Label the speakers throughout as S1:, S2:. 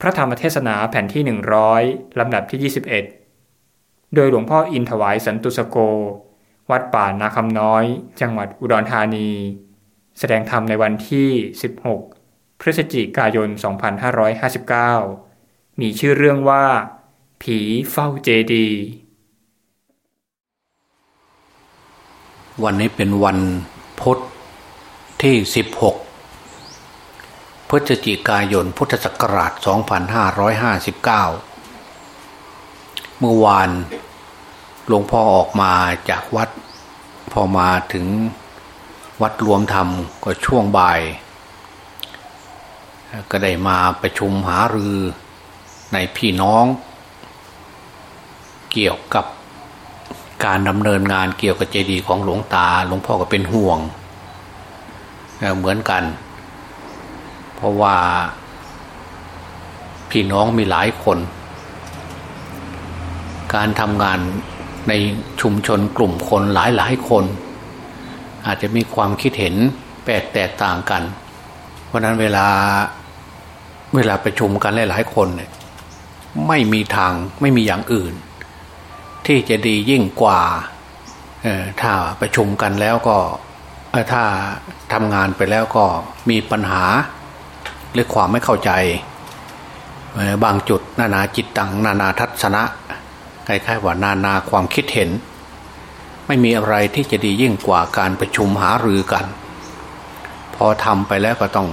S1: พระธรรมเทศนาแผ่นที่ 100 ลำดับที่ 21 โดยหลวงพ่ออินถวายสันตุสโก วัดป่านาคำน้อย จังหวัดอุดรธานี แสดงธรรมในวันที่ 16 พฤศจิกายน 2559 มีชื่อเรื่องว่า ผีเฝ้าเจดี
S2: วันนี้เป็นวันพุธที่ 16 พฤศจิกายนพุทธศักราช 2559 เมื่อวานหลวงพ่อออกมาจากวัด พอมาถึงวัดรวมธรรมก็ช่วงบ่าย ก็ได้มาประชุมหารือในพี่น้อง เกี่ยวกับการดำเนินงานเกี่ยวกับเจดีย์ของหลวงตา หลวงพ่อก็เป็นห่วง เหมือนกัน เพราะว่าพี่น้องมีหลายคน การทำงานในชุมชนกลุ่มคนหลายหลายคน อาจจะมีความคิดเห็นแปลกแตกต่างกัน เพราะนั้นเวลาเวลาประชุมกันหลายๆคนเนี่ยไม่มีทางไม่มีอย่างอื่น ที่จะดียิ่งกว่าถ้าประชุมกันแล้วก็ถ้าทำงานไปแล้วก็มีปัญหา หรือความไม่เข้าใจ บางจุดนานาจิตตังนานาทัศนะคล้ายๆว่านานาความคิดเห็น ไม่มีอะไรที่จะดียิ่งกว่าการประชุมหารือกัน พอทำไปแล้วก็ต้อง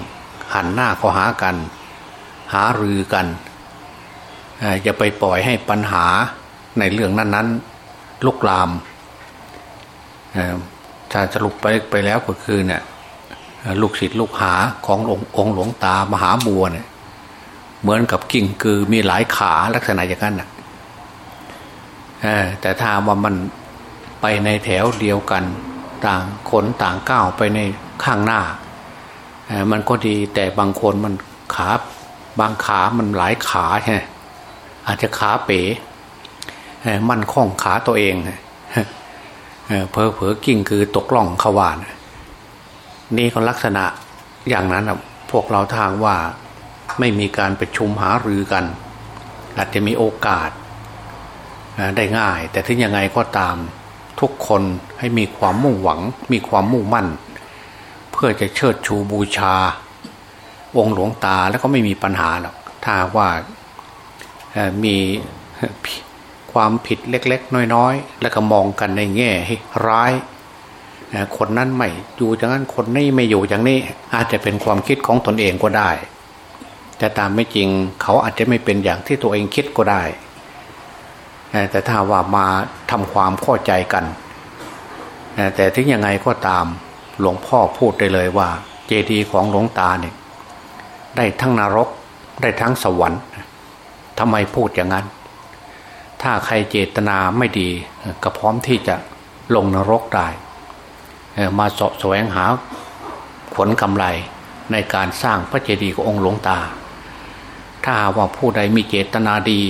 S2: หันหน้าเข้าหากัน หารือกันอย่าไปปล่อยให้ปัญหาในเรื่องนั้นๆลุกลามถ้าสรุปไปไปแล้วก็คือเนี่ย ลูกศิษย์ลูกหาขององค์หลวงตามหาบัวเนี่ยเหมือนกับกิ่งกือมีหลายขาลักษณะอย่างนั้นนะแต่ถ้าว่ามันไปในแถวเดียวกันต่างคนต่างก้าวไปในข้างหน้า มันก็ดีแต่บางคนมันขาบางขามันหลายขาใช่อาจจะขาเป๋มันคล้องขาตัวเองเพอเพอกิ่งคือตกล่องขวาน นี่ก็ลักษณะอย่างนั้นพวกเราทางว่าไม่มีการประชุมหารือกัน อาจจะมีโอกาสได้ง่าย แต่ถึงยังไงก็ตามทุกคนให้มีความมุ่งหวัง มีความมุ่งมั่น เพื่อจะเชิดชูบูชา องค์หลวงตาแล้วก็ไม่มีปัญหาหรอกถ้าว่ามีความผิดเล็ก ๆ น้อย ๆ แล้วก็มองกันในแง่ร้าย คนนั้นไม่อยู่อย่างนั้นคนนี้ไม่อยู่อย่างนี้ อาจจะเป็นความคิดของตนเองก็ได้ แต่ตามไม่จริงเขาอาจจะไม่เป็นอย่างที่ตัวเองคิดก็ได้ แต่ถ้าว่ามาทำความเข้าใจกัน แต่ถึงยังไงก็ตามหลวงพ่อพูดได้เลยว่า เจดีย์ของหลวงตาเนี่ยได้ทั้งนรกได้ทั้งสวรรค์ทำไมพูดอย่างนั้น ถ้าใครเจตนาไม่ดีก็พร้อมที่จะลงนรกได้ มาสะแสวงหาผลกำไรในการสร้างพระเจดีย์ขององค์หลวงตา ถ้าว่าผู้ใดมีเจตนาดี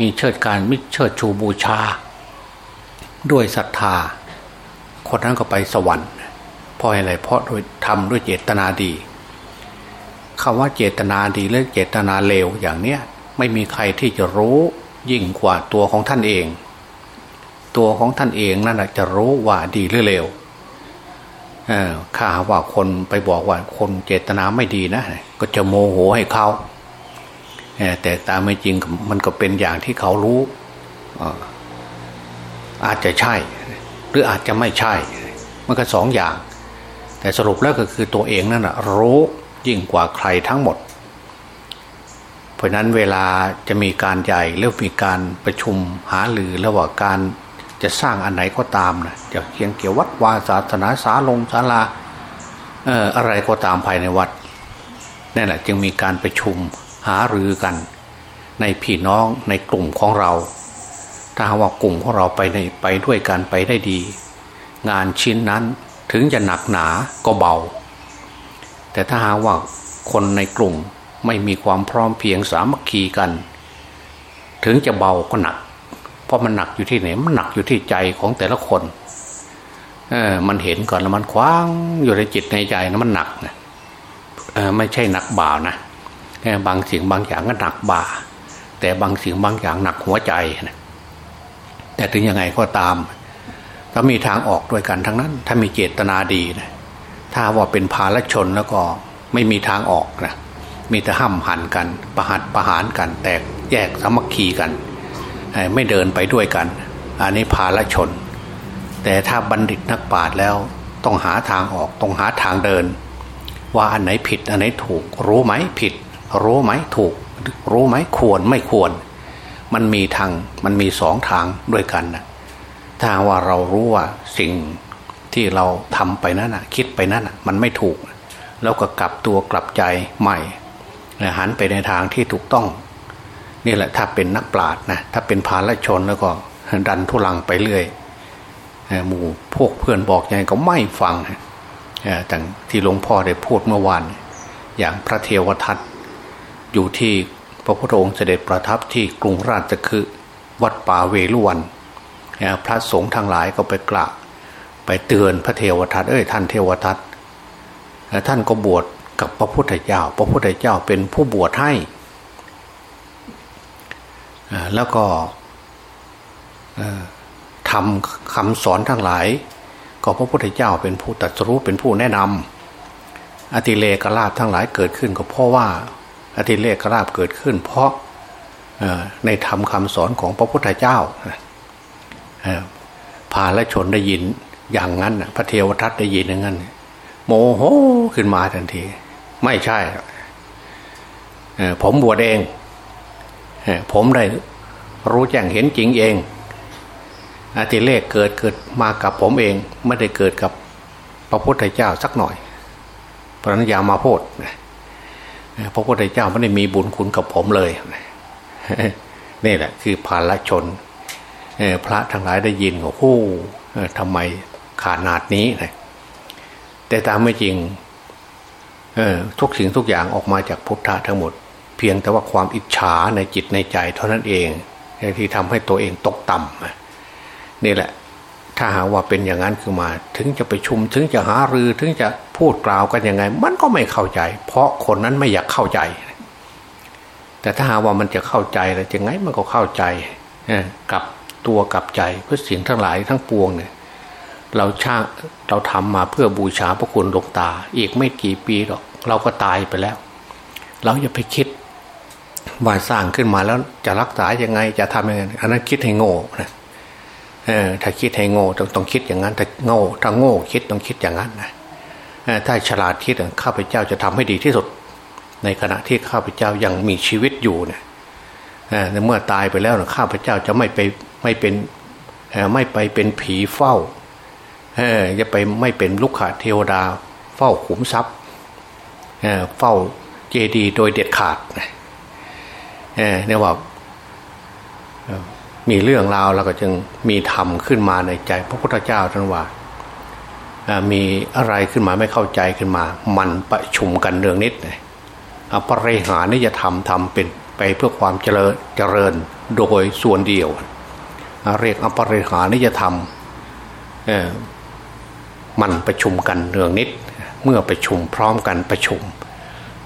S2: มีเชิดการมิเชิดชูบูชา ด้วยศรัทธา คนนั้นก็ไปสวรรค์เพราะอะไรเพราะโดยทำด้วยเจตนาดีคำว่าเจตนาดีหรือเจตนาเลวอย่างเนี้ยไม่มีใครที่จะรู้ยิ่งกว่าตัวของท่านเอง ตัวของท่านเองนั่นแหละจะรู้ว่าดีหรือเลวข้าว่าคนไปบอกว่าคนเจตนาไม่ดีนะ ก็จะโมโหให้เขาแต่ตามไม่จริงมันก็เป็นอย่างที่เขารู้ อาจจะใช่ หรืออาจจะไม่ใช่ มันก็สองอย่าง แต่สรุปแล้วก็คือตัวเองนั่นแหะรู้ยิ่งกว่าใครทั้งหมด เพราะนั้นเวลาจะมีการใหญ่หรือมีการประชุมหาหรือระหว่างการ จะสร้างอันไหนก็ตามนะจะเคียงเกี่ยววัดวาศาสนาสาลงศาลาเอ่ออะไรก็ตามภายในวัดนั่นแหละจึงมีการประชุมหารือกัน ในพี่น้องในกลุ่มของเรา ถ้าว่ากลุ่มของเราไปในไปด้วยกันไปได้ดี งานชิ้นนั้นถึงจะหนักหนาก็เบา แต่ถ้าหาว่าคนในกลุ่มไม่มีความพร้อมเพียงสามัคคีกัน ถึงจะเบาก็หนัก เพราะมันหนักอยู่ที่ไหนมันหนักอยู่ที่ใจของแต่ละคนเออมันเห็นก่อนแล้วมันคว้างอยู่ในจิตในใจนะมันหนักนะเออไม่ใช่หนักบ่านะบางสิ่งบางอย่างก็หนักบ่า แต่บางสิ่งบางอย่างหนักหัวใจนะแต่ถึงยังไงก็ตามก็มีทางออกด้วยกันทั้งนั้น ถ้ามีเจตนาดีนะถ้าว่าเป็นภาลชนแล้วก็ไม่มีทางออกนะมีแต่ห้ำหันกัน ประหัดประหารกัน แตกแยกสมัคคีกัน ไม่เดินไปด้วยกัน อันนี้ภาลชน แต่ถ้าบัณฑิตนักปราชญ์แล้วต้องหาทางออกต้องหาทางเดิน ว่าอันไหนผิดอันไหนถูก รู้ไหมผิด รู้ไหมถูก รู้ไหมควรไม่ควร มันมีทางมันมีสองทางด้วยกันนะถ้าว่าเรารู้ว่าสิ่งที่เราทำไปนั้นนะคิดไปนั้นนะมันไม่ถูก แล้วก็กลับตัวกลับใจใหม่หันไปในทางที่ถูกต้อง นี่แหละถ้าเป็นนักปราชญ์นะถ้าเป็นพาลชนแล้วก็ดันทุลังไปเรื่อยหมู่พวกเพื่อนบอกยังไงก็ไม่ฟังแต่ที่หลวงพ่อได้พูดเมื่อวาน อย่างพระเทวทัตอยู่ที่พระพุทธองค์เสด็จประทับที่กรุงราชคือวัดป่าเวลุวันพระสงฆ์ทั้งหลายก็ไปกราบไปเตือนพระเทวทัตเอ้ยท่านเทวทัตท่านก็บวชกับพระพุทธเจ้า พระพุทธเจ้าเป็นผู้บวชให้ แล้วก็ทำคำสอนทั้งหลาย ก็พระพุทธเจ้าเป็นผู้ตัดสู้เป็นผู้แนะนำอติเลกราบทั้งหลายเกิดขึ้นก็เพราะว่าอติเลกราบเกิดขึ้น เพราะในธรรมคาสอนของพระพุทธเจ้าพาและชนได้ยินอย่างนั้นพระเทวทัตได้ยินอย่างนั้น โมโหขึ้นมาทันที ไม่ใช่ผมบวชเอง ผมได้รู้แจ้งเห็นจริงเองอาติเลขเกิดเกิดมากับผมเองไม่ได้เกิดกับพระพุทธเจ้าสักหน่อย พระนัญญามาโพดพระพุทธเจ้าไม่ได้มีบุญคุณกับผมเลย นี่แหละ คือภาลชนพระทั้งหลายได้ยินโอ้ทำไมขาดนาดนี้นะแต่ตามไม่จริงทุกสิ่งทุกอย่างออกมาจากพุทธะทั้งหมด เพียงแต่ว่าความอิจฉาในจิตในใจเท่านั้นเองที่ทำให้ตัวเองตกต่ำนี่แหละ ถ้าหาว่าเป็นอย่างนั้นคือมา ถึงจะไปชุมถึงจะหารือถึงจะพูดกล่าวกันยังไง มันก็ไม่เข้าใจ เพราะคนนั้นไม่อยากเข้าใจ แต่ถ้าหาว่ามันจะเข้าใจแล้วยังไงมันก็เข้าใจกับตัวกับใจเพื่อสิ่งทั้งหลายทั้งปวงเนี่ยเราช่างเราทำมาเพื่อบูชาพระคุณหลวงตา อีกไม่กี่ปีหรอก เราก็ตายไปแล้ว เราอย่าไปคิด ว่าสร้างขึ้นมาแล้วจะรักษายังไงจะทำยังไงอันนั้นคิดให้โง่นะเออถ้าคิดให้โง่ต้องต้องคิดอย่างนั้นถ้าโง่ถ้าโง่คิดต้องคิดอย่างนั้นนะถ้าฉลาดคิดข้าพเจ้าจะทำให้ดีที่สุด ในขณะที่ข้าพเจ้ายังมีชีวิตอยู่เนี่ยเมื่อตายไปแล้วข้าพเจ้าจะไม่ไปไม่เป็นไม่ไปเป็นผีเฝ้าจะไปไม่เป็นลูกขาเทวดา เฝ้าขุมทรัพย์เฝ้าเจดีโดยเด็ดขาด เนี่ยว่ามีเรื่องราวแล้วก็จึงมีธรรมขึ้นมาในใจ พระพุทธเจ้าท่านว่ามีอะไรขึ้นมาไม่เข้าใจขึ้นมา มันประชุมกันเรื่องนิดอปริหานี่จะทำทำเป็นไปเพื่อความเจริญเจริญโดยส่วนเดียว เรียกอปริหานิยธรรมมันประชุมกันเรื่องนิด เมื่อประชุมพร้อมกันประชุม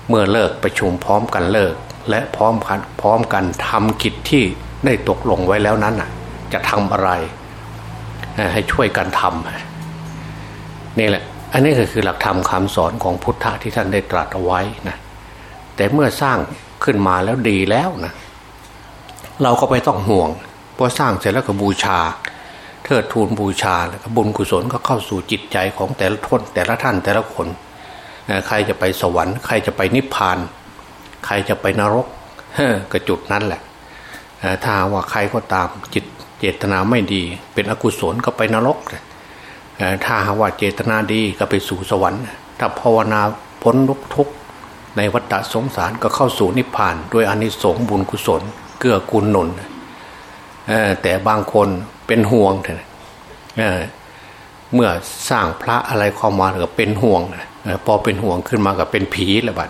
S2: เมื่อเลิกประชุมพร้อมกันเลิก และพร้อมกันพร้อมกันทำกิจที่ได้ตกลงไว้แล้วนั้นจะทำอะไร ให้ช่วยกันทำนี่แหละ อันนี้ก็คือหลักธรรมคำสอนของพุทธะที่ท่านได้ตรัสเอาไว้นะแต่เมื่อสร้างขึ้นมาแล้วดีแล้วนะเราก็ไม่ต้องห่วงพอสร้างเสร็จแล้วก็บูชาเทิดทูนบูชาแล้วก็บุญกุศลก็เข้าสู่จิตใจของแต่ละทนแต่ละท่านแต่ละคน ใครจะไปสวรรค์ ใครจะไปนิพพานใใครจะไปนรกก็จุดนั้นแหละถ้าว่าใครก็ตามจิตเจตนาไม่ดี เป็นอกุศลก็ไปนรกถ้าว่าเจตนาดีก็ไปสู่สวรรค์ถ้าภาวนาพ้นทุกข์ในวัฏสงสารก็เข้าสู่นิพพานด้วยอนิสงส์บุญกุศล เกื้อกูลหนุนแต่บางคนเป็นห่วงเเมื่อสร้างพระอะไรเข้ามาก็เป็นห่วงพอเป็นห่วงขึ้นมาก็เป็นผีละบัด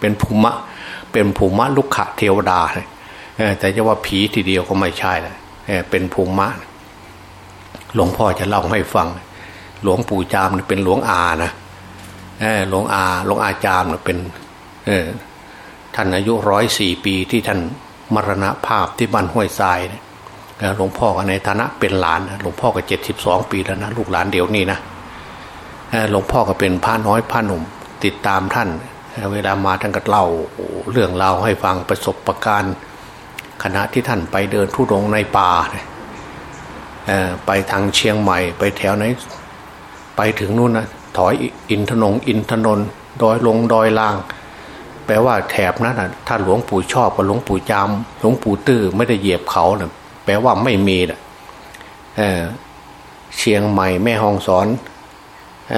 S2: เป็นภูมะ เป็นภูมะลุกขะเทวดาแต่จะว่าผีทีเดียวก็ไม่ใช่ละเป็นภูมะ หลวงพ่อจะเล่าให้ฟัง หลวงปู่จามเป็นหลวงอานะหลวงอาหลวงอาจามเป็นท่านอายุร้อยสี่ปีที่ท่านมรณภาพที่บ้านห้วยทรายหลวงพ่อก็ในฐานะเป็นหลานหลวงพ่อก็เจ็ดสิบสองปีแล้วนะลูกหลานเดี๋ยวนี้นะหลวงพ่อก็เป็นพระน้อยพระหนุ่มติดตามท่าน เวลามาท่านก็เล่าเรื่องราวให้ฟังประสบประการ ขณะที่ท่านไปเดินทุดงในป่าไปทางเชียงใหม่ไปแถวไหน ไปถึงนู่นนะถอยอินทนงอินทนนดอยลงดอยล่าง แปลว่าแถบนั้นนะถ้าหลวงปู่ชอบกับหลวงปู่จามหลวงปู่ตื้อไม่ได้เหยียบเขานะแปลว่าไม่มีนะเเชียงใหม่แม่ฮองสอนอ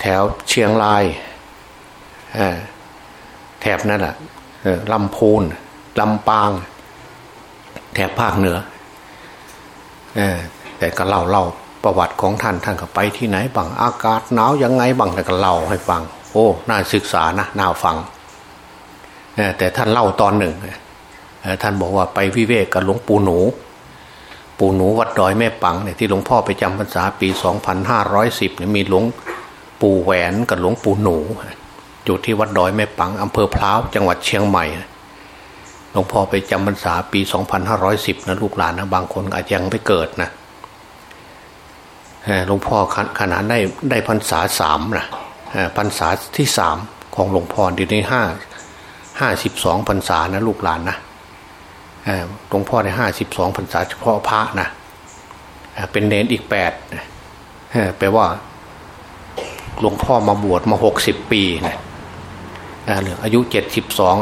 S2: แถวเชียงราย แถบนั้นอะลำพูนลำปาง แถบภาคเหนือแต่ก็เล่าเล่าประวัติของท่านท่านก็ไปที่ไหนบ้างอากาศหนาวยังไงบ้างแต่ก็เล่าให้ฟัง โอ้น่าศึกษานะน่าฟังแต่ท่านเล่าตอนหนึ่งท่านบอกว่าไปวิเวกกับหลวงปู่หนู ปู่หนูวัดดอยแม่ปังเนี่ยที่หลวงพ่อไปจำพรรษาปี 2510เนี่ยมีหลวงปู่แหวนกับหลวงปู่หนู อยู่ที่วัดดอยแม่ปังอำเภอพร้าวจังหวัดเชียงใหม่หลวงพ่อไปจำพรรษาปี 2510นะลูกหลานนะบางคนอาจยังไม่เกิดนะหลวงพ่อขนาดได้ได้พรรษาสามนะพรรษาที่สามของหลวงพ่อดีนี้ห้าห้าสิบสองพรรษานะลูกหลานนะหลวงพ่อได้ห้าสิบสองพรรษาเฉพาะพระนะเป็นเนนอีกแปดแปลว่าหลวงพ่อมาบวชมาหกสิบปีนะ เหลืออายุเจ็ดสิบสอง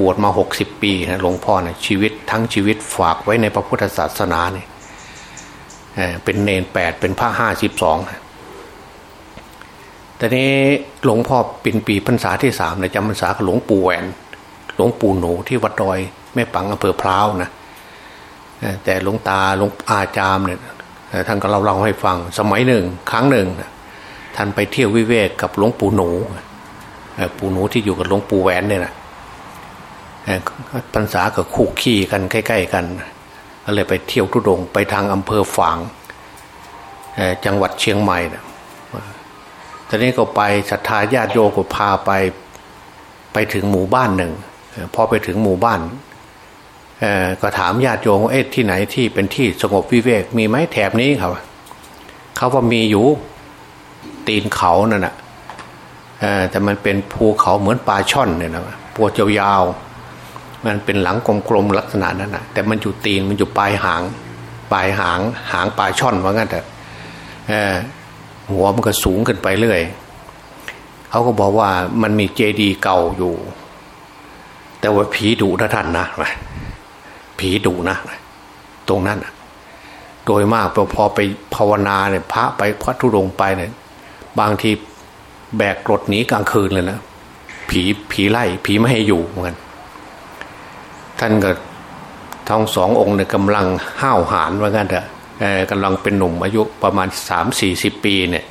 S2: บวชมาหกสิบปีนะหลวงพ่อนะชีวิตทั้งชีวิตฝากไว้ในพระพุทธศาสนาเนี่ยเป็นเนนแปดเป็นพระห้าสิบสองแต่นี้หลวงพ่อปินปีพรรษาที่สามในจำพรรษาหลวงปู่แหวน หลวงปู่หนูที่วัดดอยแม่ปังอำเภอพร้าวนะแต่หลวงตาหลวงอาจามเนี่ยท่านก็เล่าเล่าให้ฟังสมัยหนึ่งครั้งหนึ่งท่านไปเที่ยววิเวกกับหลวงปู่หนู ปู่หนูที่อยู่กับหลวงปู่แหวนเนี่ยนะพรรษากับคู่ขี้กันใกล้ ๆ กันก็เลยไปเที่ยวทุดงไปทางอำเภอฝางจังหวัดเชียงใหม่นะตอนนี้ก็ไปศรัทธาญาติโยก็พาไปไปถึงหมู่บ้านหนึ่งพอไปถึงหมู่บ้านก็ถามญาติโยมว่าเอ๊ะที่ไหนที่เป็นที่สงบวิเวกมีไหมแถบนี้เขาเขาว่ามีอยู่ตีนเขานั่นแหะ แต่มันเป็นภูเขาเหมือนปลาช่อนเนี่ยนะปัวยาว มันเป็นหลังกลมๆลักษณะนั้นนะแต่มันอยู่ตีนมันอยู่ปลายหาง ปลายหางหางปลาช่อนว่างั้นแต่หัวมันก็สูงขึ้นไปเรื่อยเขาก็บอกว่ามันมีเจดีย์เก่าอยู่ แต่ว่าผีดุนะท่านนะผีดุนะตรงนั้นโดยมากพอไปภาวนาเนี่ยพระไปพระธุดงไปเนี่ยบางที แบกกรถหนีกลางคืนเลยนะผีผีไล่ ผีไม่ให้อยู่เหมือนกันท่านก็ทั้งสององค์เนี่ยกำลังห้าวหาญว่างั้นเถอะกำลังเป็นหนุ่มอายุประมาณสามสี่สิบปีเนี่ย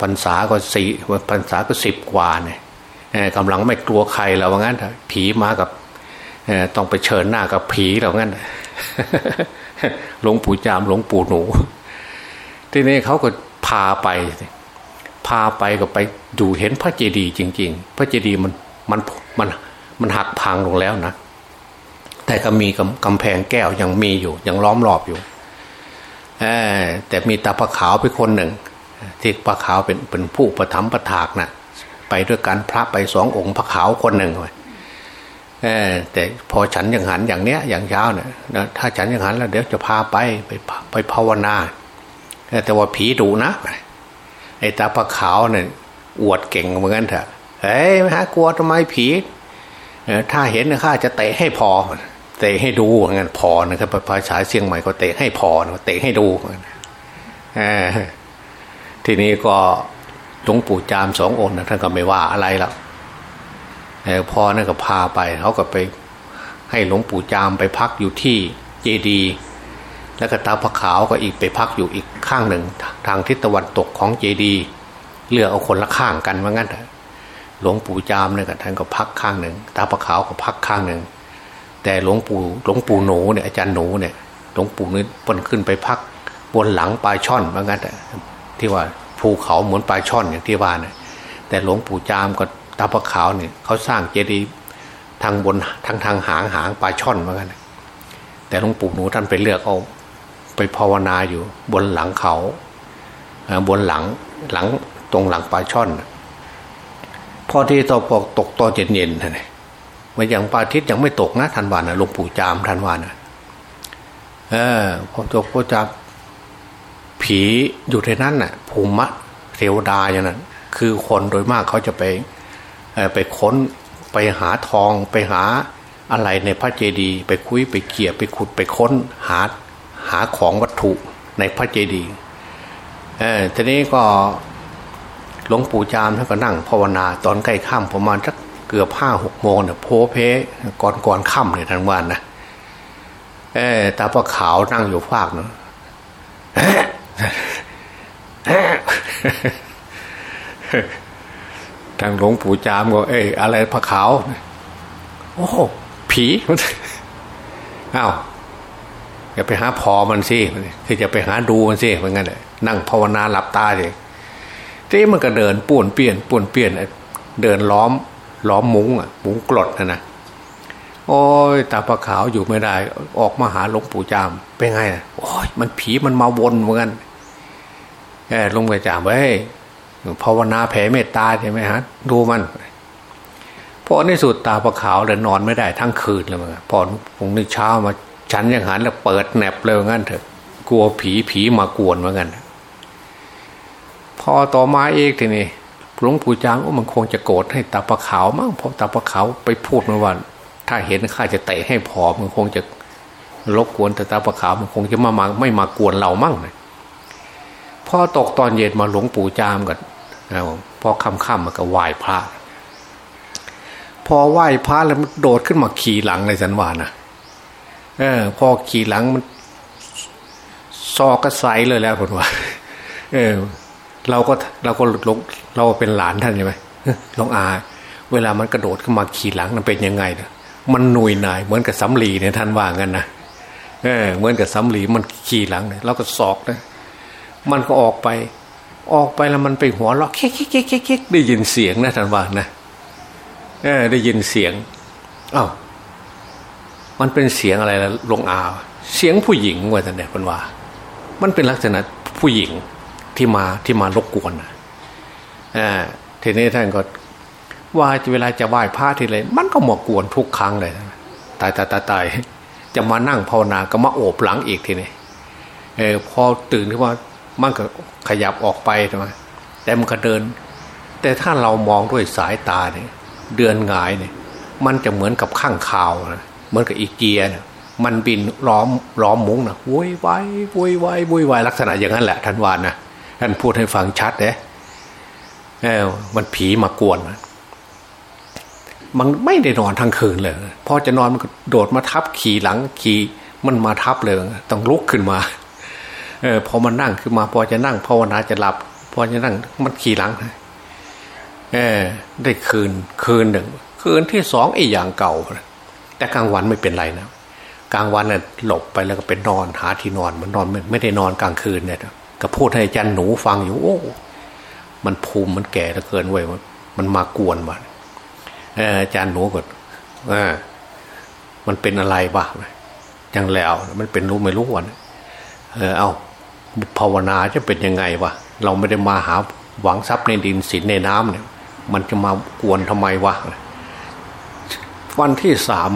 S2: พรรษาก็สี่พรรษาก็สิบกว่าเนี่ยกำลังไม่กลัวใครแล้วว่างั้นเถอะผีมากับต้องไปเชิญหน้ากับผีแล้วงั้นหลวงปู่จามหลวงปู่หนู ทีนี้เขาก็พาไป พาไปก็ไปดูเห็นพระเจดีย์จริง ๆ พระเจดีย์มันมันมันมันหักพังลงแล้วนะ แต่ก็มีกำแพงแก้วยังมีอยู่ยังล้อมรอบอยู่แต่มีตาพระขาวไปคนหนึ่ง ที่พระขาวเป็นเป็นผู้ประทับประถากนะไปด้วยกันพระไปสององค์พระขาวคนหนึ่งเลยแต่พอฉันย่างหันอย่างเนี้ยอย่างเช้าเนี่ยถ้าฉันย่างหันแล้วเดี๋ยวจะพาไปไปไปภาวนาแต่ว่าผีดุนะ ไอ้ตาพระขาวเนี่ยอวดเก่งเหมือนกันเถอะเฮ้ยไม่ฮะกลัวทำไมผีถ้าเห็นข้าจะเตะให้พอเตะให้ดูงั้นพอนะครับภาษาเชียงใหม่ก็เตะให้พอเตะให้ดูทีนี้ก็หลวงปู่จามสององค์นะท่านก็ไม่ว่าอะไรแล้วพอนั่นก็พาไปเขาก็ไปให้หลวงปู่จามไปพักอยู่ที่เจดี แล้วก็ตาพระขาวก็อีกไปพักอยู่อีกข้างหนึ่ง ทางทิศตะวันตกของเจดีเลือกเอาคนละข้างกันว่างั้นหลวงปู่จามเนี่ยท่านก็พักข้างหนึ่งตาพระขาวก็พักข้างหนึ่งแต่หลวงปู่หลวงปู่หนูเนี่ยอาจารย์หนูเนี่ยหลวงปู่นี่ปนขึ้นไปพักบนหลังปลายช่อนว่างั้นที่ว่าภูเขาเหมือนปลายช่อนอย่างที่ว่าเนี่ยแต่หลวงปู่จามกับตาพระขาวเนี่ยเขาสร้างเจดีย์ทางบนทางทางหางหางปลาช่อนเหมือนกันแต่หลวงปู่หนูท่านไปเลือกเอา ไปภาวนาอยู่บนหลังเขา บนหลังหลังตรงหลังปลาช่อน พอที่ตกตกตอนเย็นเย็นท่านมันยังปลาทิศยังไม่ตกนะทันวานะหลวงปู่จามทันวานะเออพอตกพอจามผีอยู่ในนั้นน่ะภูมิเทวดาอย่างนั้นคือคนโดยมากเขาจะไปไปค้นไปหาทองไปหาอะไรในพระเจดีย์ไปคุยไปเกี่ยไปขุดไปค้นหา หาของวัตถุในพระเจดีย์เออทีนี้ก็หลวงปู่จามท่านก็นั่งภาวนาตอนใกล้ค่ำประมาณสักเกือบห้าหกโมงเนี่ยโพเพก่อนก่อนค่ำเนี่ยทันวันนะเออตาพระขาวนั่งอยู่ฟากเนาะทางหลวงปู่จามก็ เอ้ยอะไรพระขาว โอ้ผีอ้าว อย่าไปหาพอมันสิคือจะไปหาดูมันสิเหมือนกันนั่งภาวนาหลับตาสิที่มันก็เดินป่วนเปลี่ยนป่วนเปลี่ยนเดินล้อมล้อมมุ้งอะมุ้งกรดนะนะโอ้ยตาปลาขาวอยู่ไม่ได้ ออกมาหาหลวงปู่จามเป็นไงโอ้ยมันผีมันมาวนเหมือนกันเออลงไปจามไว้ภาวนาแผ่เมตตาใช่ไหมฮะ ดูมันพอในสุดตาปลาขาวเลยนอนไม่ได้ทั้งคืนเลยมั้งพอพงนึกเช้ามา ฉันยังหันแล้วเปิดแหนบเลยงั้นเถอะกลัวผีผีมากวนเหมือนกันพอต่อมาเอกทีนี้หลวงปู่จางว่ามันคงจะโกรธให้ตาปลาขาวมั้งเพราะตาปลาขาวไปพูดมาว่า ถ้าเห็นข้าจะเตะให้ผอมมันคงจะรบกวนแต่ตาปลาขาวมันคงจะมามาไม่มากวนเรามั่งเลยพอตกตอนเย็นมาหลวงปู่จามกันพอค่ำๆมันก็ไหว้พระพอไหว้พระแล้วมันโดดขึ้นมาขี่หลังเลยสันวานะ ออพอขี่หลังมันซอกกระไซเลยแล้วคนว่า เออ เราก็เราก็ลงเราเป็นหลานท่านใช่ไหมลองอา เวลามันกระโดดขึ้นมาขี่หลังมันเป็นยังไงนี่ยมันหนุยหน่ายเหมือนกับสำลีเนี่ยท่านว่างั้นนะเออเหมือนกับสำลีมันขี่หลังเนี่ยเราก็ซอกนะมันก็ออกไป ออกไปแล้วมันไปหัวเราะเค้กเค้กเค้กเค้กได้ยินเสียงนะท่านว่านะเออได้ยินเสียงอ้าว มันเป็นเสียงอะไรล่ะลงอาเสียงผู้หญิงว่าท่านเนี่ยคนว่า มันเป็นลักษณะผู้หญิงที่มาที่มารบกวนอ่าทีนี้ท่านก็ว่าเวลาจะไหว้พระทีไรมันก็มากวนทุกครั้งเลยตายตายตายตายจะมานั่งภาวนาก็มาโอบหลังอีกทีนี้เออพอตื่นขึ้นมามันก็ขยับออกไปใช่ไหมแต่มันก็เดิน แต่ถ้าเรามองด้วยสายตาเนี่ย เดือนงายเนี่ย มันจะเหมือนกับข้างคาวนะ เหมือนกับอีเกียเนี่ยมันบินล้อมล้อมมุ้งนะวุ้ยไว้วุ้ยไว้วุ้ยไว้ลักษณะอย่างนั้นแหละท่านวานนะท่านพูดให้ฟังชัดเลยเออมันผีมากวนนมันไม่ได้นอนทั้งคืนเลยพอจะนอนมันก็โดดมาทับขี่หลังขี่มันมาทับเลยต้องลุกขึ้นมา เออพอมันนั่งขึ้นมา พอจะนั่งภาวนาจะหลับ พอจะนั่งมันขี่หลังเออได้คืนคืนหนึ่ง คืนที่สองไอ้อย่างเก่า แต่กลางวันไม่เป็นไรนะกลางวันน่ะหลบไปแล้วก็เป็นอนหาที่นอนมันนอนไม่ไม่ได้นอนกลางคืนเนี่ยก็พูดให้จันหนูฟังอยู่โอ้ มันภูมิมันแก่เหลือเกินเว้ยมันมากวนมาอาจารย์หนูก็อ่ามันเป็นอะไรบ้างยังแล้วมันเป็นรู้ไม่รู้วันเออเอาภาวนาจะเป็นยังไงวะเราไม่ได้มาหาหวังทรัพย์ในดินสินในน้ำเนี่ย มันจะมากวนทำไมวะ วันที่สาม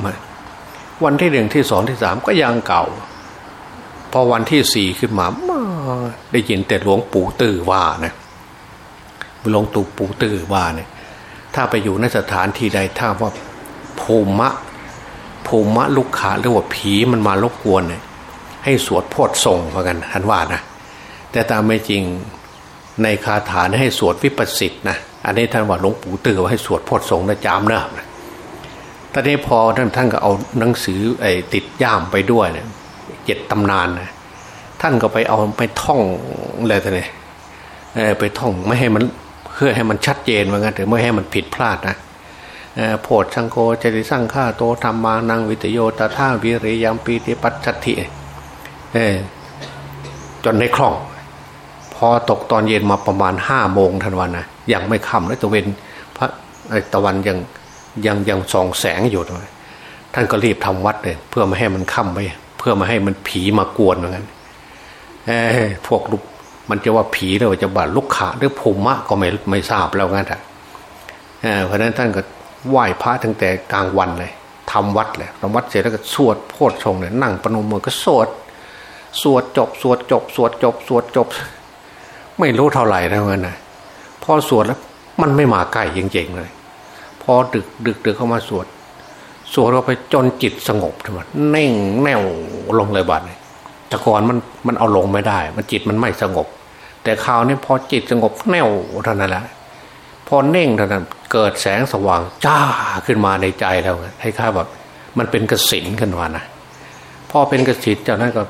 S2: วันที่หนึ่งที่สองที่สามก็ยังเก่า พอวันที่สี่ขึ้นมา ได้ยินแต่หลวงปู่ตื่อว่านะหลวงตู่ปู่ตื่อว่าเนี่ย ถ้าไปอยู่ในสถานที่ใดถ้าว่าภูมะภูมะลุกขาหรือว่าผีมันมารบกวนเนี่ยให้สวดพดส่งเหมือนกันท่านว่านะแต่ตามไม่จริงในคาถาให้สวดวิปัสสิตนะอันนี้ท่านว่าหลวงปู่ตื่อว่าให้สวดพดส่งนะจามนะ ตอนนี้พอท่านท่านก็เอาหนังสือไอ้ติดย่ามไปด้วยเนี่ยเจ็ดตำนานนะท่านก็ไปเอาไปท่องอะไรท่านเนี่ยไปท่องไม่ให้มันเพื่อให้มันชัดเจนว่างั้นถึงไม่ให้มันผิดพลาดนะโพดชังโคจริสั่งข้าโตธรรมานังวิตโยตท่าวิริยมปีติปัจจติจนในคล่องพพอตกตอนเย็นมาประมาณห้าโมงทันวันนะยังไม่ค่ำแล้วตะเวนพระตะวันยัง ยังยังส่องแสงอยู่เลยท่านก็รีบทำวัดเลยเพื่อไม่ให้มันค่ำไปเพื่อไม่ให้มันผีมากวนเหมือนกันพวกลูกมันจะว่าผีหรือจะบาดลูกขาหรือภูมิมะก็ไม่ไม่ทราบแล้วงั้นแต่เพราะนั้นท่านก็ไหว้พระตั้งแต่กลางวันเลยทำวัดเลยทำวัดเสร็จแล้วก็สวดโพชฌงเลยนั่งประนมมือก็สวด สวดจบ สวดจบ สวดจบ สวดจบ ไม่รู้เท่าไหร่แล้วงั้นนะพอสวดแล้ว มันไม่มาใกล้จริงๆเลย อดึกดึกดึกเข้ามาสวด สวดเราไปจนจิตสงบทั้งหมดเน่งแน่วลงเลยบัดเลยแต่ก่อนมันมันเอาลงไม่ได้ มันจิตมันไม่สงบ แต่คราวนี้พอจิตสงบแน่วเท่านั้นแหละพอเน่งเท่านั้นเกิดแสงสว่างจ้าขึ้นมาในใจแล้วให้ข้าแบบมันเป็นกสินขึ้นมานะพอเป็นกสินจากนั้นก็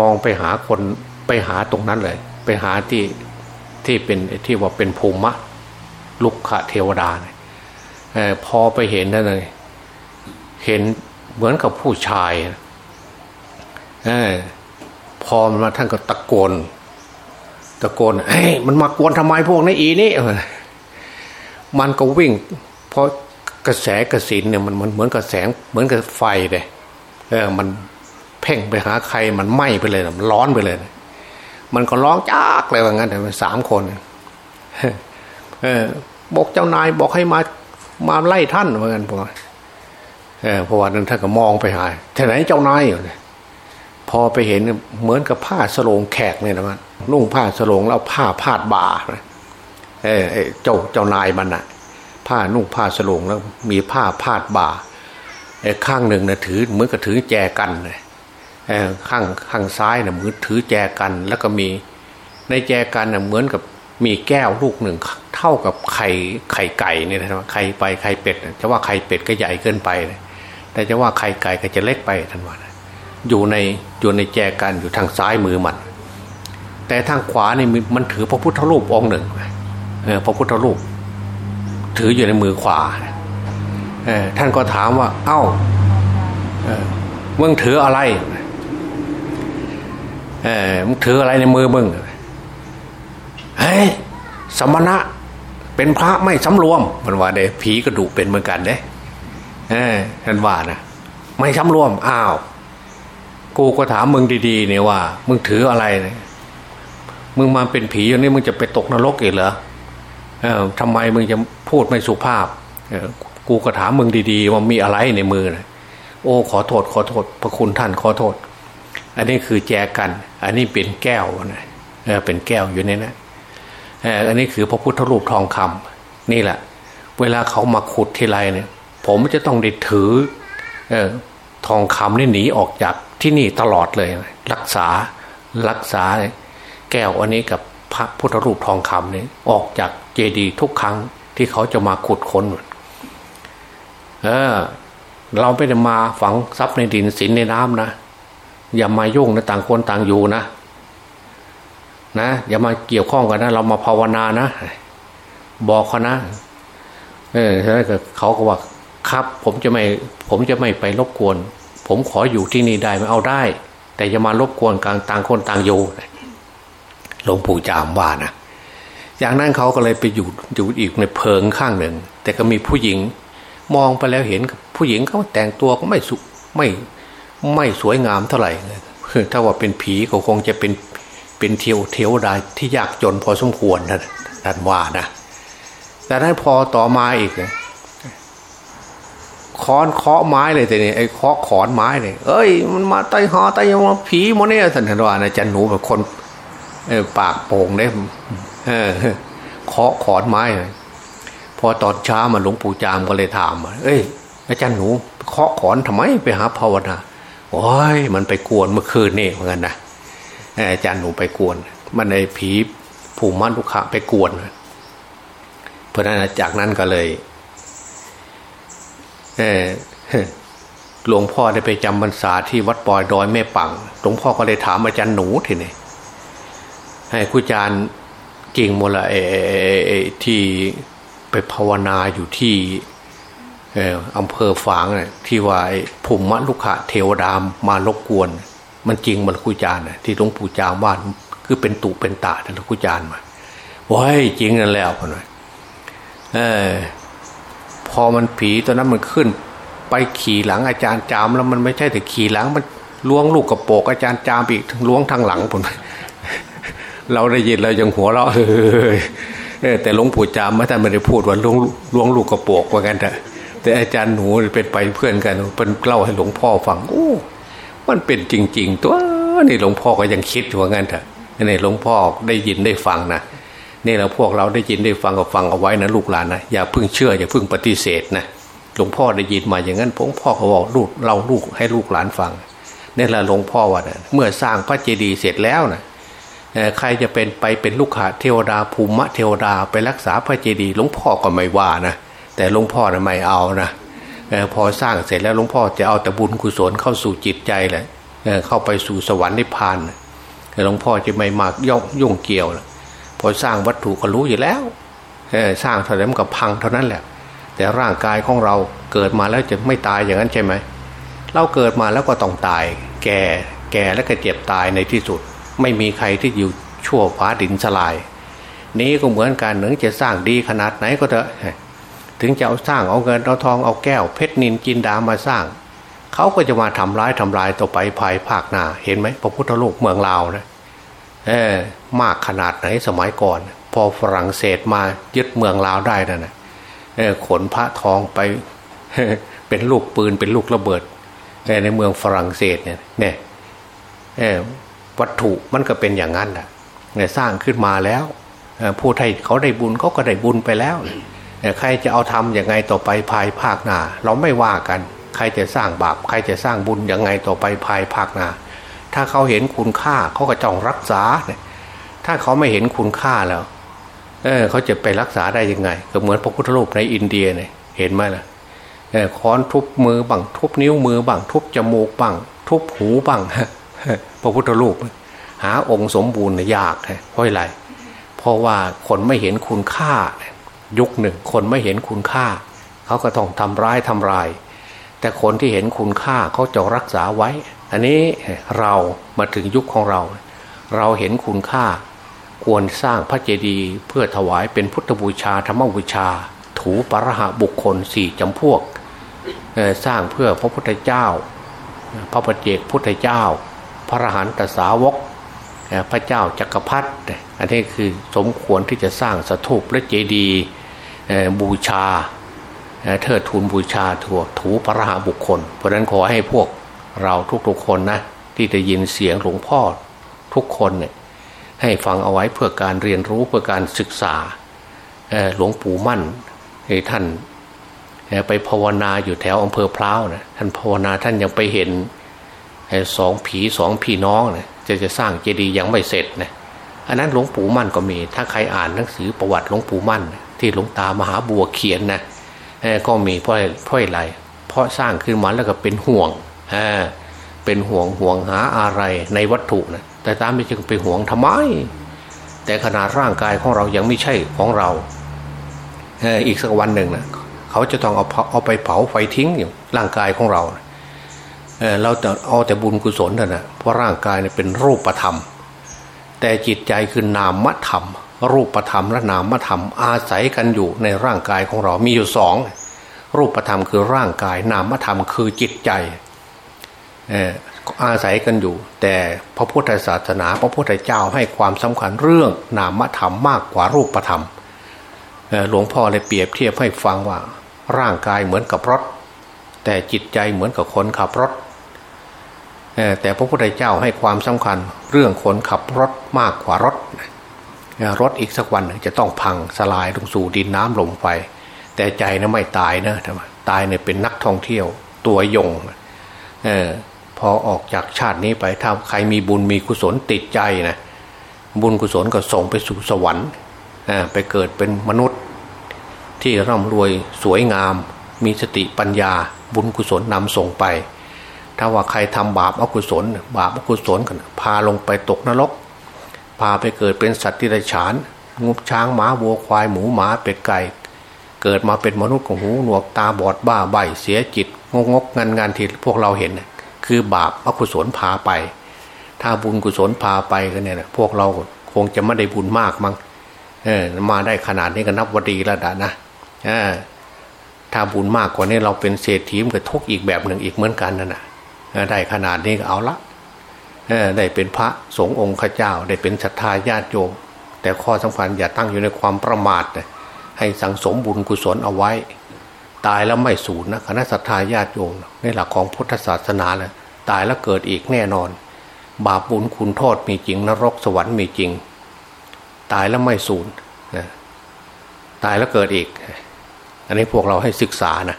S2: มองไปหาคนไปหาตรงนั้นเลย ไปหาที่ที่เป็นที่ว่าเป็นภูมิ ลุกขะเทวดาเนี่ยพอไปเห็นนั่นเลยเห็นเหมือนกับผู้ชายอพอมาท่านก็ตะโกน ตะโกนเฮ้ยมันมากวนทำไมพวกนี้อีนี่มันก็วิ่ง เพราะกระแสกระสินเนี่ยมันมันเหมือนกับแสงเหมือนกับไฟเลยเออ มันเพ่งไปหาใครมันไหม้ไปเลยมันร้อนไปเลย มันก็ร้องจากเลยว่างั้นแต่สามคน เออ บอกเจ้านายบอกให้มามาไล่ท่านเหมือนกันพอเออพอวันนั้นท่านก็มองไปหาที่ไหนเจ้านายอยู่เนี่ยพอไปเห็นเหมือนกับผ้าสโลงแขกเนี่ยนะมันนุ่งผ้าสโลงแล้วผ้าพาดบ่าเออเจ้าเจ้านายมันอะผ้านุ่งผ้าสโลงแล้วมีผ้าพาดบ่าไอ้ข้างหนึ่งนะถือเหมือนกับถือแจกันเลยข้างข้างซ้ายนะมือถือแจกัน แล้วก็มีในแจกันนะเหมือนกับ มีแก้วลูกหนึ่งเท่ากับไข่ไข่ไก่เนี่ยนะไข่ไปไข่เป็ดจะว่าไข่เป็ดก็ใหญ่เกินไปแต่จะว่าไข่ไก่ก็จะเล็กไปทันวันอยู่ในอยู่ในแจกันอยู่ทางซ้ายมือมัน แต่ทางขวานี่มันถือพระพุทธรูปองค์หนึ่งเออพระพุทธรูป ถืออยู่ในมือขวาเออท่านก็ถามว่า เอ้าเออมึงถืออะไรเออมึงถืออะไรในมือมึงเฮ้ยสมณะเป็นพระไม่สำรวมมันว่าเด้ผีกระดูกเป็นเหมือนกันเด้เออท่านว่านะไม่สำรวมอ้าว กูก็ถามมึงดีๆเนี่ยว่า มึงถืออะไรเนี่ยมึงมาเป็นผีอย่างนี้มึงจะไปตกนรกอีกเหรอเออทำไมมึงจะพูดไม่สุภาพเออกูก็ถามมึงดีๆว่ามีอะไรในมือนะโอ้ ขอโทษ ขอโทษ พระคุณท่านขอโทษ อันนี้คือแจกัน อันนี้เป็นแก้วนะเออเป็นแก้วอยู่ในนะเอันนี้คือพระพุทธรูปทองคำนี่แหละ เวลาเขามาขุดทีไรเนี่ย ผมจะต้องได้ถือออทองคำนี่หนีออกจากที่นี่ตลอดเลย รักษารักษาแก้วอันนี้กับพระพุทธรูปทองคำนี่ออกจากเจดีย์ทุกครั้งที่เขาจะมาขุดค้นเออเราไม่ได้มาฝังทรัพย์ในดินสินในน้ำนะอย่ามายุ่งนะต่างคนต่างอยู่นะ นะอย่ามาเกี่ยวข้องกันนะ เรามาภาวนานะ บอกเขานะ เออแล้วเขาก็ว่าครับ ผมจะไม่ ผมจะไม่ไปรบกวน ผมขออยู่ที่นี่ได้ไม่เอาได้ แต่จะมารบกวนกลางต่างคนต่างอยู่หลวงปู่จามว่านะอย่างนั้นเขาก็เลยไปอยู่อยู่อีกในเพิงข้างหนึ่ง แต่ก็มีผู้หญิง มองไปแล้วเห็นผู้หญิงเขาแต่งตัวก็ไม่สุไม่ไม่สวยงามเท่าไหร่ถ้าว่าเป็นผีก็คงจะเป็น เป็นเทียวเทียวดาที่ยากจนพอสมควรนะท่านว่านะแต่นั้นพอต่อมาอีกค้อนเคาะไม้เลยแต่นี่ไอ้เคาะขอนไม้เลยเอ้ย มันมาไตหอไตยังมาผีโมเนี่ยสันทวานะจันหนูแบบคนปากโป่งเนี่ยเคาะขอนไม้เลยพอตอนเช้ามาหลวงปู่จามก็เลยถามว่าเอ้ยอาจารย์หนูเคาะขอนทำไมไปหาภาวนาโอ้ยมันไปกวนเมื่อคืนนี่เหมือนกันนะ อาจารย์หนูไปกวน มันไอ้ผีผูมันทุกขะไปกวน เพราะนั้นจากนั้นก็เลยหลวงพ่อได้ไปจำพรรษาที่วัดปอยดอยแม่ปังหลวงพ่อก็เลยถามอาจารย์หนูทีนี่ให้คุจารย์จริงหมดละเอที่ไปภาวนาอยู่ที่อำเภอฝางเนี่ยที่ว่าภูมิมะลุกะเทวดามารบกวน มันจริงมันคุจารย์ที่หลวงปู่จามว่าคือเป็นตุเป็นตาท่านกุจารมาว้ายจริงนั่นแล้วพอหน่อยเออพอมันผีตอนนั้นมันขึ้น ไปขี่หลังอาจารย์จามแล้วมันไม่ใช่แต่ขี่หลังมันล้วงลูกกระโปกอาจารย์จามอีกล้วงทางหลังผมเราได้ยินเรายังหัวเราะเออแต่หลวงปู่จามไม่ท่านไม่ได้พูดว่าล้วงล้วงลูกกระโปกว่ากันแต่แต่อาจารย์หนูเป็นไปเพื่อนกันเป็นเล่าให้หลวงพ่อฟังโอ้ มันเป็นจริง ๆ ตัวนี่หลวงพ่อก็ยังคิดว่างั้นเถอะนี่หลวงพ่อได้ยินได้ฟังนะนี่เราพวกเราได้ยินได้ฟังก็ฟังเอาไว้นะลูกหลานนะอย่าเพิ่งเชื่ออย่าเพิ่งปฏิเสธนะหลวงพ่อได้ยินมาอย่างนั้นหลวงพ่อก็บอกลูกเราลูกให้ลูกหลานฟังนี่แหละหลวงพ่อว่านะเมื่อสร้างพระเจดีย์เสร็จแล้วนะใครจะเป็นไปเป็นลูกขาเทวดาภูมิเทวดาไปรักษาพระเจดีย์หลวงพ่อก็ไม่ว่านะแต่หลวงพ่อนะไม่เอานะ พอสร้างเสร็จแล้วหลวงพ่อจะเอาแต่บุญกุศลเข้าสู่จิตใจแหละเข้าไปสู่สวรรค์นิพพานหลวงพ่อจะไม่มากย่องยุ่งเกี่ยวพอสร้างวัตถุก็รู้อยู่แล้วสร้างเท่านั้นกับพังเท่านั้นแหละ แต่ร่างกายของเราเกิดมาแล้วจะไม่ตายอย่างนั้นใช่ไหมเราเกิดมาแล้วก็ต้องตาย แก่แก่แล้วก็เจ็บตายในที่สุด ไม่มีใครที่อยู่ชั่วฟ้าดินสลาย นี้ก็เหมือนกันหนึ่งจะสร้างดีขนาดไหนก็เถอะ ถึงจะเอาสร้างเอาเงินเอาทองเอาแก้วเพชรนินจินดามาสร้างเขาก็จะมาทำร้ายทำลายต่อไปภายภาคหน้าเห็นไหมพระพุทธโลกเมืองลาวนะเออมากขนาดไหนสมัยก่อน พอฝรั่งเศสมายึดเมืองลาวได้นั่นนะเออขนพระทองไปเป็นลูกปืนเป็นลูกระเบิดในเมืองฝรั่งเศสเนี่ยเนี่ยวัตถุมันก็เป็นอย่างนั้นแหละสร้างขึ้นมาแล้วผู้ไทยเขาได้บุญเขาก็ได้บุญไปแล้ว ใครจะเอาทำอย่างไงต่อไปภายภาคหน้าเราไม่ว่ากัน ใครจะสร้างบาปใครจะสร้างบุญอยังไงต่อไปภายภาคหน้าถ้าเขาเห็นคุณค่าเขาก็จ้องรักษาเนี่ยถ้าเขาไม่เห็นคุณค่าแล้ว เออเขาจะไปรักษาได้ยังไง ก็เหมือนพระพุทธรูปในอินเดียเนี่ยเห็นไหมล่ะเออค้อนทุบมือบังทุบนิ้วมือบังทุบจมูกบังทุบหูบังพระพุทธรูป หาองค์สมบูรณ์ยากเพราะอะไรเพราะว่าคนไม่เห็นคุณค่า ยุคหนึ่งคนไม่เห็นคุณค่า เขาก็ต้องทำร้ายทำลาย แต่คนที่เห็นคุณค่าเขาจะรักษาไว้ อันนี้เรามาถึงยุคของเรา เราเห็นคุณค่า ควรสร้างพระเจดีย์เพื่อถวายเป็นพุทธบูชาธรรมบูชา ถูปรหะบุคคลสี่จำพวก สร้างเพื่อพระพุทธเจ้า พระปเจกพุทธเจ้า พระรหันตสาวกพระเจ้าจักรพรรดิอันนี้คือสมควรที่จะสร้างสถูปและเจดีย์ บูชาเทิดทูนบูชาถั่วถูพระหาบุคคล เพราะนั้นขอให้พวกเราทุกๆคนนะที่จะยินเสียงหลวงพ่อทุกคนเนี่ยให้ฟังเอาไว้เพื่อการเรียนรู้เพื่อการศึกษาหลวงปู่มั่นท่านไปภาวนาอยู่แถวอำเภอพร้าวนะท่านภาวนาท่านยังไปเห็นสองผีสองพี่น้องนะจะจะสร้างเจดีย์ยังไม่เสร็จนะอันนั้นหลวงปู่มั่นก็มี ถ้าใครอ่านหนังสือประวัติหลวงปู่มั่น ที่หลวงตามหาบัวเขียนนะก็มีเพราะเพราะอะไรเพราะสร้างขึ้นมาแล้วก็เป็นห่วงเป็นห่วงห่วงหาอะไรในวัตถุนะแต่ตามไม่จึงไปห่วงทำไม แต่ขนาดร่างกายของเรายังไม่ใช่ของเราอีกสักวันหนึ่งนะเขาจะต้องเอาเอาไปเผาไฟทิ้งอยู่ร่างกายของเราเเราจะเอาแต่บุญกุศลเท่านะเพราะร่างกายเนี่ยเป็นรูปธรรม แต่จิตใจคือนามธรรม รูปธรรมและนามธรรมอาศัยกันอยู่ในร่างกายของเรามีอยู่สองรูปธรรมคือร่างกาย นามธรรมคือจิตใจอาศัยกันอยู่ แต่พระพุทธศาสนา พระพุทธเจ้าให้ความสำคัญเรื่องนามธรรมมากกว่ารูปธรรมหลวงพ่อเลยเปรียบเทียบให้ฟังว่า ร่างกายเหมือนกับรถ แต่จิตใจเหมือนกับคนขับรถแต่พระพุทธเจ้าให้ความสำคัญเรื่องคนขับรถมากกว่ารถ รถอีกสักวันจะต้องพังสลายลงสู่ดินน้ำลมไฟ แต่ใจนะไม่ตายนะทำไมตายเนี่ยเป็นนักท่องเที่ยวตัวยงออพอออกจากชาตินี้ไปถ้าใครมีบุญมีกุศลติดใจนะบุญกุศลก็ส่งไปสู่สวรรค์ไปเกิดเป็นมนุษย์ ที่ร่ำรวยสวยงาม มีสติปัญญา บุญกุศลนำส่งไป ถ้าว่าใครทำบาปอกุศล บาปอกุศลกันพาลงไปตกนรก พาไปเกิดเป็นสัตว์ที่ไรฉานงูช้างหมาวัวควายหมูหมาเป็ดไก่ เกิดมาเป็นมนุษย์ของหูหนวกตาบอดบ้าใบเสียจิตงกงกงานงานที่พวกเราเห็น คือบาปอกุศลพาไป ถ้าบุญกุศลพาไปกันเนี่ยพวกเราคงจะไม่ได้บุญมากมั้งเออมาได้ขนาดนี้ก็นับว่าดีแล้วนะเออถ้าบุญมากกว่านี้เราเป็นเศรษฐีมันก็ทุกอีกแบบหนึ่งอีกเหมือนกันนั่นแหะได้ขนาดนี้ก็เอาละ ได้เป็นพระสงฆ์องค์ข้าเจ้า ได้เป็นศรัทธาญาติโยม แต่ข้อสำคัญอย่าตั้งอยู่ในความประมาทให้สังสมบุญกุศลเอาไว้ ตายแล้วไม่สูญนะคณะศรัทธาญาติโยมในหลักของพุทธศาสนาเลยตายแล้วเกิดอีกแน่นอน บาปบุญคุณโทษมีจริงนรกสวรรค์มีจริง ตายแล้วไม่สูญตายแล้วเกิดอีก อันนี้พวกเราให้ศึกษานะ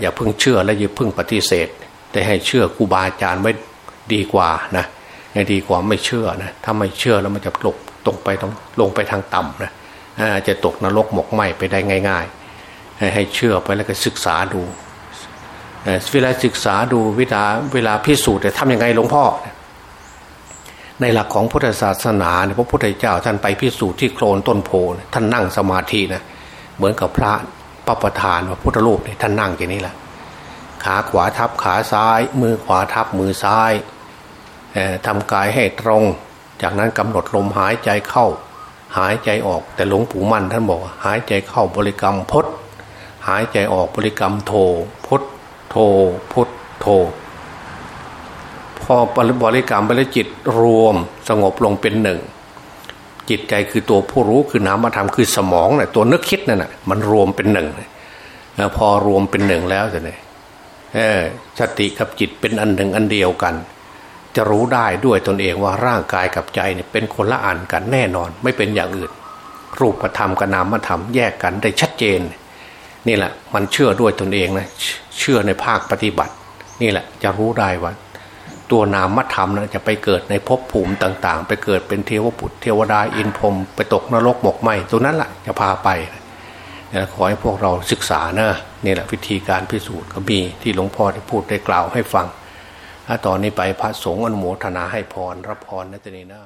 S2: อย่าเพิ่งเชื่อและอย่าเพิ่งปฏิเสธ แต่ให้เชื่อครูบาอาจารย์ไว้ ดีกว่านะดีกว่าไม่เชื่อนะถ้าไม่เชื่อแล้วมันจะหลบตรงไปตรงลงไปทางต่ำนะจะตกนรกหมกไหมไปได้ง่าย ๆ ให้เชื่อไปแล้วก็ศึกษาดูเวลาศึกษาดูเวลาเวลาพิสูจน์จะทำยังไงหลวงพ่อ ในหลักของพุทธศาสนาพระพุทธเจ้าท่านไปพิสูจน์ที่โคลนต้นโพท่านนั่งสมาธินะเหมือนกับพระปประธานว่าพุทธรูปเนี่ยท่านนั่งอย่างนี้แหละขาขวาทับขาซ้าย มือขวาทับมือซ้าย ทำกายให้ตรง จากนั้นกำหนดลมหายใจเข้า หายใจออก แต่หลวงปู่มั่นท่านบอกหายใจเข้าบริกรรมพดหายใจออกบริกรรมโทพดโทพุทโท พอปริบริกรรมไปแล้วจิตรวมสงบลงเป็นหนึ่ง จิตใจคือตัวผู้รู้คือนามธรรมคือสมองนะ่ะตัวนึกคิดนั่นนะ่ะมันรวมเป็นหนึ่งพอรวมเป็นหนึ่งแล้วจะเนี่ยสติกับจิตเป็นอันหนึ่งอันเดียวกัน จะรู้ได้ด้วยตนเองว่าร่างกายกับใจเนี่ยเป็นคนละอันกันแน่นอน ไม่เป็นอย่างอื่น รูปธรรมกับนามธรรมแยกกันได้ชัดเจน นี่แหละ มันเชื่อด้วยตนเองนะเชื่อในภาคปฏิบัติ นี่แหละ จะรู้ได้ว่า ตัวนามธรรมนะจะไปเกิดในภพภูมิต่าง ๆ ไปเกิดเป็นเทวปุตรเทวดาอินพรมไปตกนรกหมกไหมตัวนั้นแหละจะพาไปนะขอให้พวกเราศึกษานะนี่แหละวิธีการพิสูจน์ก็มีที่หลวงพ่อได้พูดได้กล่าวให้ฟัง ถ้าตอนนี้ไปพระสงฆ์อนุโมทนาให้พรรับพรนะตนี้นะ